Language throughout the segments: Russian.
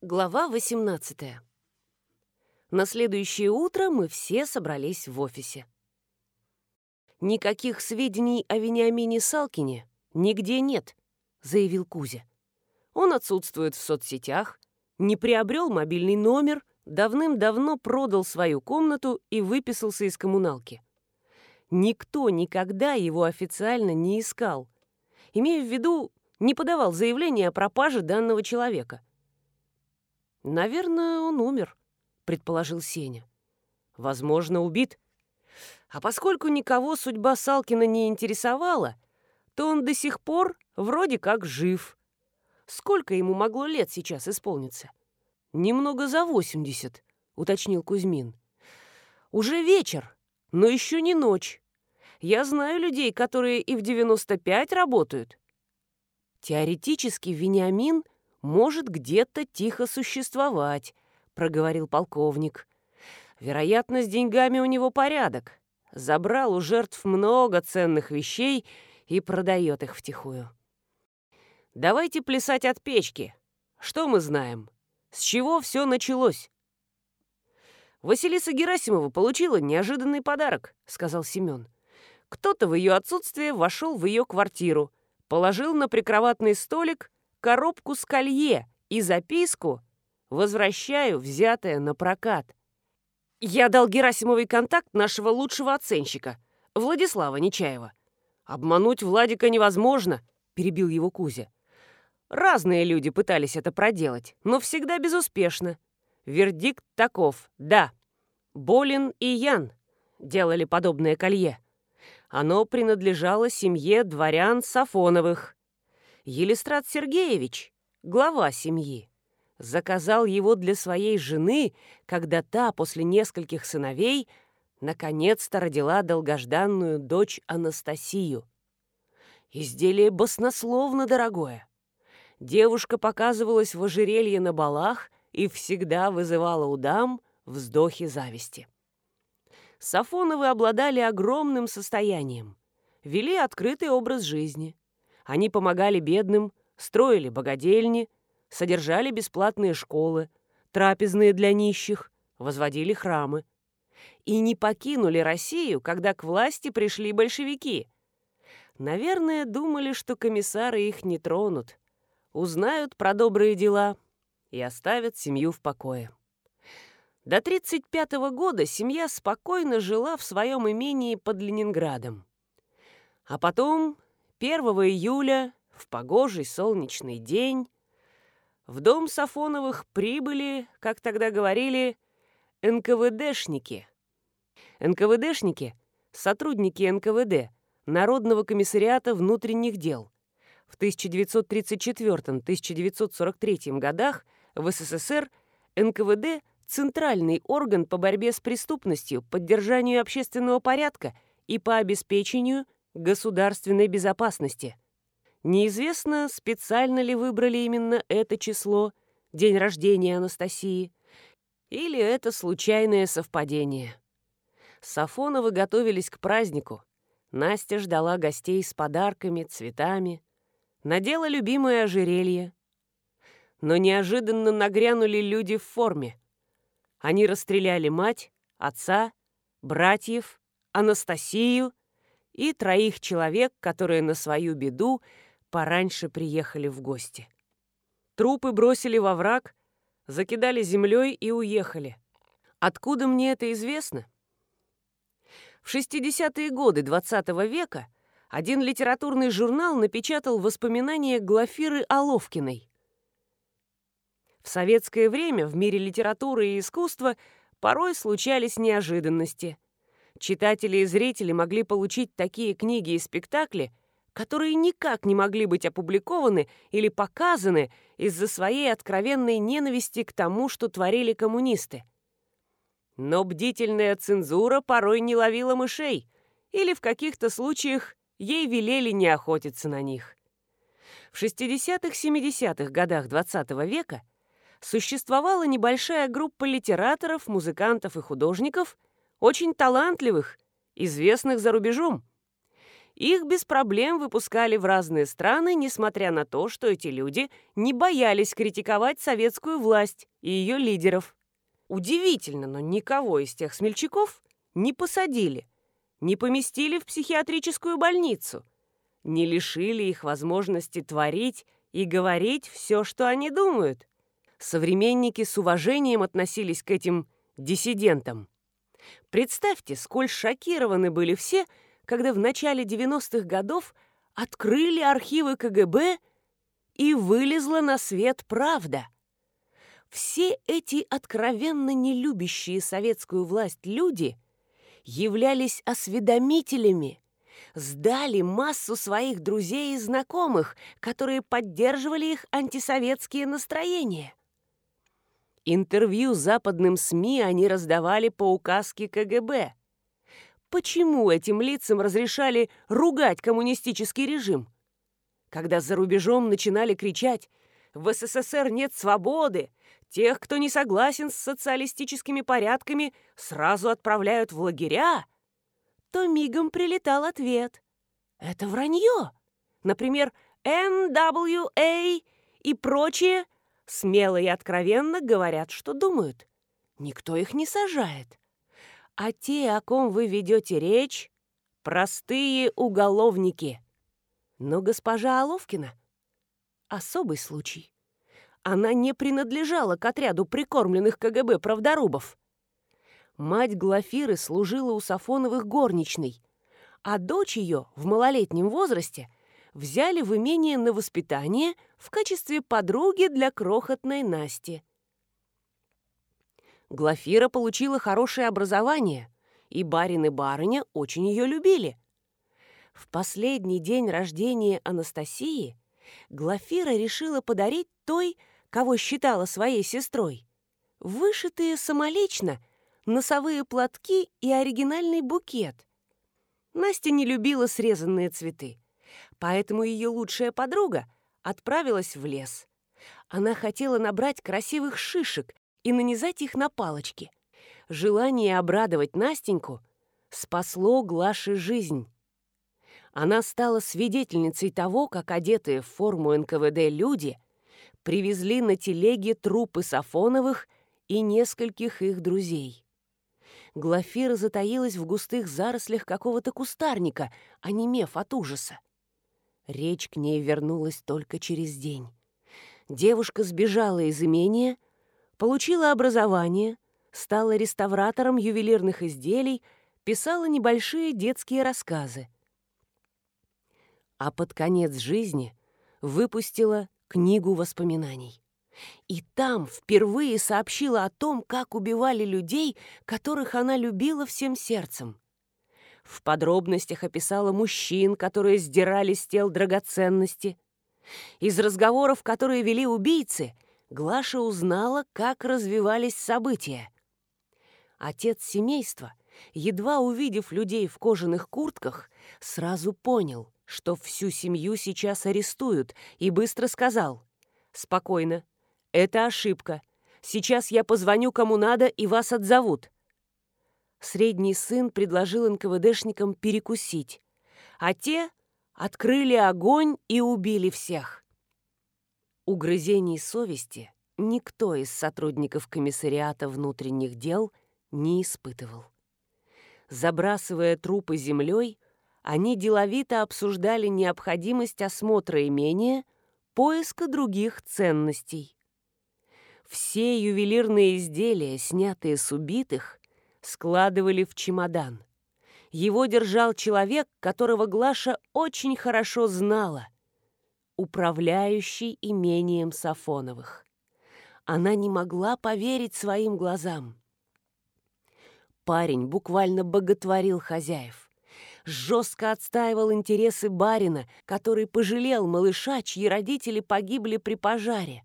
Глава 18. На следующее утро мы все собрались в офисе. «Никаких сведений о Вениамине Салкине нигде нет», — заявил Кузя. «Он отсутствует в соцсетях, не приобрел мобильный номер, давным-давно продал свою комнату и выписался из коммуналки. Никто никогда его официально не искал, имея в виду, не подавал заявление о пропаже данного человека. «Наверное, он умер», — предположил Сеня. «Возможно, убит. А поскольку никого судьба Салкина не интересовала, то он до сих пор вроде как жив. Сколько ему могло лет сейчас исполниться?» «Немного за восемьдесят», — уточнил Кузьмин. «Уже вечер, но еще не ночь. Я знаю людей, которые и в 95 работают». Теоретически Вениамин — может где-то тихо существовать», — проговорил полковник. «Вероятно, с деньгами у него порядок. Забрал у жертв много ценных вещей и продает их втихую». «Давайте плясать от печки. Что мы знаем? С чего все началось?» «Василиса Герасимова получила неожиданный подарок», — сказал Семен. «Кто-то в ее отсутствие вошел в ее квартиру, положил на прикроватный столик коробку с колье и записку «Возвращаю взятое на прокат». Я дал Герасимовой контакт нашего лучшего оценщика, Владислава Нечаева. «Обмануть Владика невозможно», — перебил его Кузя. Разные люди пытались это проделать, но всегда безуспешно. Вердикт таков — да. Болин и Ян делали подобное колье. Оно принадлежало семье дворян Сафоновых. Елистрат Сергеевич, глава семьи, заказал его для своей жены, когда та после нескольких сыновей наконец-то родила долгожданную дочь Анастасию. Изделие баснословно дорогое. Девушка показывалась в ожерелье на балах и всегда вызывала у дам вздохи зависти. Сафоновы обладали огромным состоянием, вели открытый образ жизни – они помогали бедным, строили богадельни, содержали бесплатные школы, трапезные для нищих, возводили храмы. И не покинули Россию, когда к власти пришли большевики. Наверное, думали, что комиссары их не тронут, узнают про добрые дела и оставят семью в покое. До 1935 года семья спокойно жила в своем имении под Ленинградом. А потом 1 июля, в погожий солнечный день, в дом Сафоновых прибыли, как тогда говорили, НКВДшники. НКВДшники – сотрудники НКВД, Народного комиссариата внутренних дел. В 1934-1943 годах в СССР НКВД – центральный орган по борьбе с преступностью, поддержанию общественного порядка и по обеспечению – государственной безопасности. Неизвестно, специально ли выбрали именно это число, день рождения Анастасии, или это случайное совпадение. Сафоновы готовились к празднику. Настя ждала гостей с подарками, цветами, надела любимое ожерелье. Но неожиданно нагрянули люди в форме. Они расстреляли мать, отца, братьев, Анастасию и троих человек, которые на свою беду пораньше приехали в гости. Трупы бросили во враг, закидали землей и уехали. Откуда мне это известно? В 60-е годы XX -го века один литературный журнал напечатал воспоминания Глафиры Оловкиной. В советское время в мире литературы и искусства порой случались неожиданности – Читатели и зрители могли получить такие книги и спектакли, которые никак не могли быть опубликованы или показаны из-за своей откровенной ненависти к тому, что творили коммунисты. Но бдительная цензура порой не ловила мышей, или в каких-то случаях ей велели не охотиться на них. В 60-70-х годах XX -го века существовала небольшая группа литераторов, музыкантов и художников – очень талантливых, известных за рубежом. их без проблем выпускали в разные страны, несмотря на то, что эти люди не боялись критиковать советскую власть и ее лидеров. Удивительно, но никого из тех смельчаков не посадили, не поместили в психиатрическую больницу, не лишили их возможности творить и говорить все, что они думают. Современники с уважением относились к этим диссидентам. Представьте, сколь шокированы были все, когда в начале 90-х годов открыли архивы КГБ и вылезла на свет правда. Все эти откровенно нелюбящие советскую власть люди являлись осведомителями, сдали массу своих друзей и знакомых, которые поддерживали их антисоветские настроения. Интервью западным СМИ они раздавали по указке КГБ. Почему этим лицам разрешали ругать коммунистический режим? Когда за рубежом начинали кричать «В СССР нет свободы!», тех, кто не согласен с социалистическими порядками, сразу отправляют в лагеря, то мигом прилетал ответ. Это вранье. Например, NWA и прочие смело и откровенно говорят, что думают. Никто их не сажает а те, о ком вы ведете речь, простые уголовники. Но госпожа Оловкина — особый случай. Она не принадлежала к отряду прикормленных КГБ правдорубов. Мать Глафиры служила у Сафоновых горничной, а дочь ее в малолетнем возрасте взяли в имение на воспитание в качестве подруги для крохотной Насти. Глафира получила хорошее образование, и барин и барыня очень ее любили. В последний день рождения Анастасии Глафира решила подарить той, кого считала своей сестрой, вышитые самолично носовые платки и оригинальный букет. Настя не любила срезанные цветы, поэтому ее лучшая подруга отправилась в лес. Она хотела набрать красивых шишек и нанизать их на палочки. Желание обрадовать Настеньку спасло Глаше жизнь. Она стала свидетельницей того, как одетые в форму НКВД люди привезли на телеге трупы Сафоновых и нескольких их друзей. Глафира затаилась в густых зарослях какого-то кустарника, онемев от ужаса. Речь к ней вернулась только через день. Девушка сбежала из имения — Получила образование, стала реставратором ювелирных изделий, писала небольшие детские рассказы. А под конец жизни выпустила книгу воспоминаний. И там впервые сообщила о том, как убивали людей, которых она любила всем сердцем. В подробностях описала мужчин, которые сдирали с тел драгоценности. Из разговоров, которые вели убийцы – Глаша узнала, как развивались события. Отец семейства, едва увидев людей в кожаных куртках, сразу понял, что всю семью сейчас арестуют, и быстро сказал «Спокойно, это ошибка. Сейчас я позвоню кому надо, и вас отзовут». Средний сын предложил НКВДшникам перекусить, а те открыли огонь и убили всех. Угрызений совести никто из сотрудников комиссариата внутренних дел не испытывал. Забрасывая трупы землей, они деловито обсуждали необходимость осмотра имения, поиска других ценностей. Все ювелирные изделия, снятые с убитых, складывали в чемодан. Его держал человек, которого Глаша очень хорошо знала — управляющий имением Сафоновых. Она не могла поверить своим глазам. Парень буквально боготворил хозяев. Жестко отстаивал интересы барина, который пожалел малыша, чьи родители погибли при пожаре.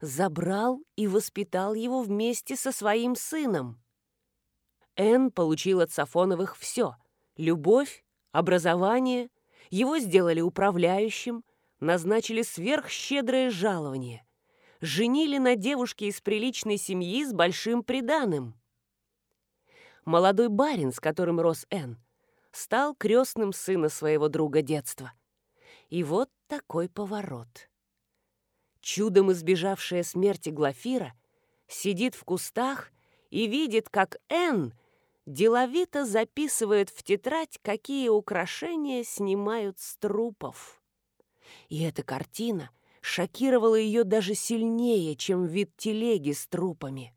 Забрал и воспитал его вместе со своим сыном. Эн получил от Сафоновых все — любовь, образование, его сделали управляющим, назначили сверхщедрое жалование, женили на девушке из приличной семьи с большим приданым. Молодой барин, с которым рос Н, стал крестным сына своего друга детства. И вот такой поворот. Чудом избежавшая смерти Глафира сидит в кустах и видит, как Энн деловито записывает в тетрадь, какие украшения снимают с трупов. И эта картина шокировала ее даже сильнее, чем вид телеги с трупами.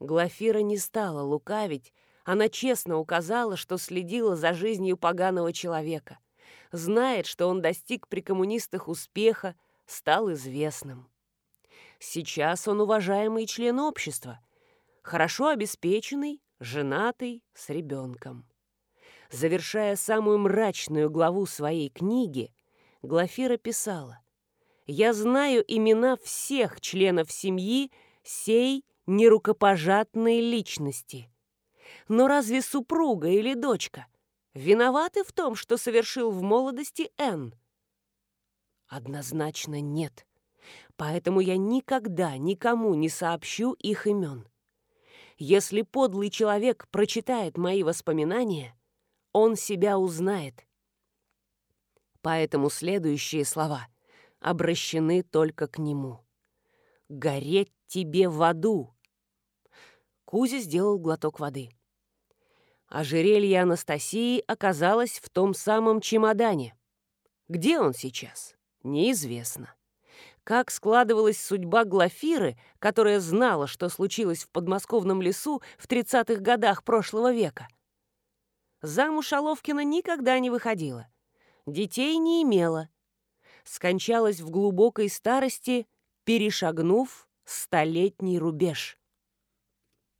Глафира не стала лукавить, она честно указала, что следила за жизнью поганого человека, знает, что он достиг при коммунистах успеха, стал известным. Сейчас он уважаемый член общества, хорошо обеспеченный, женатый, с ребенком. Завершая самую мрачную главу своей книги, Глафира писала «Я знаю имена всех членов семьи сей нерукопожатной личности. Но разве супруга или дочка виноваты в том, что совершил в молодости Энн? Однозначно нет. Поэтому я никогда никому не сообщу их имен. Если подлый человек прочитает мои воспоминания, он себя узнает. Поэтому следующие слова обращены только к нему. «Гореть тебе в аду!» Кузя сделал глоток воды. Ожерелье Анастасии оказалось в том самом чемодане. Где он сейчас? Неизвестно. Как складывалась судьба Глафиры, которая знала, что случилось в подмосковном лесу в 30-х годах прошлого века? Замуж Аловкина никогда не выходила. Детей не имела. Скончалась в глубокой старости, перешагнув столетний рубеж.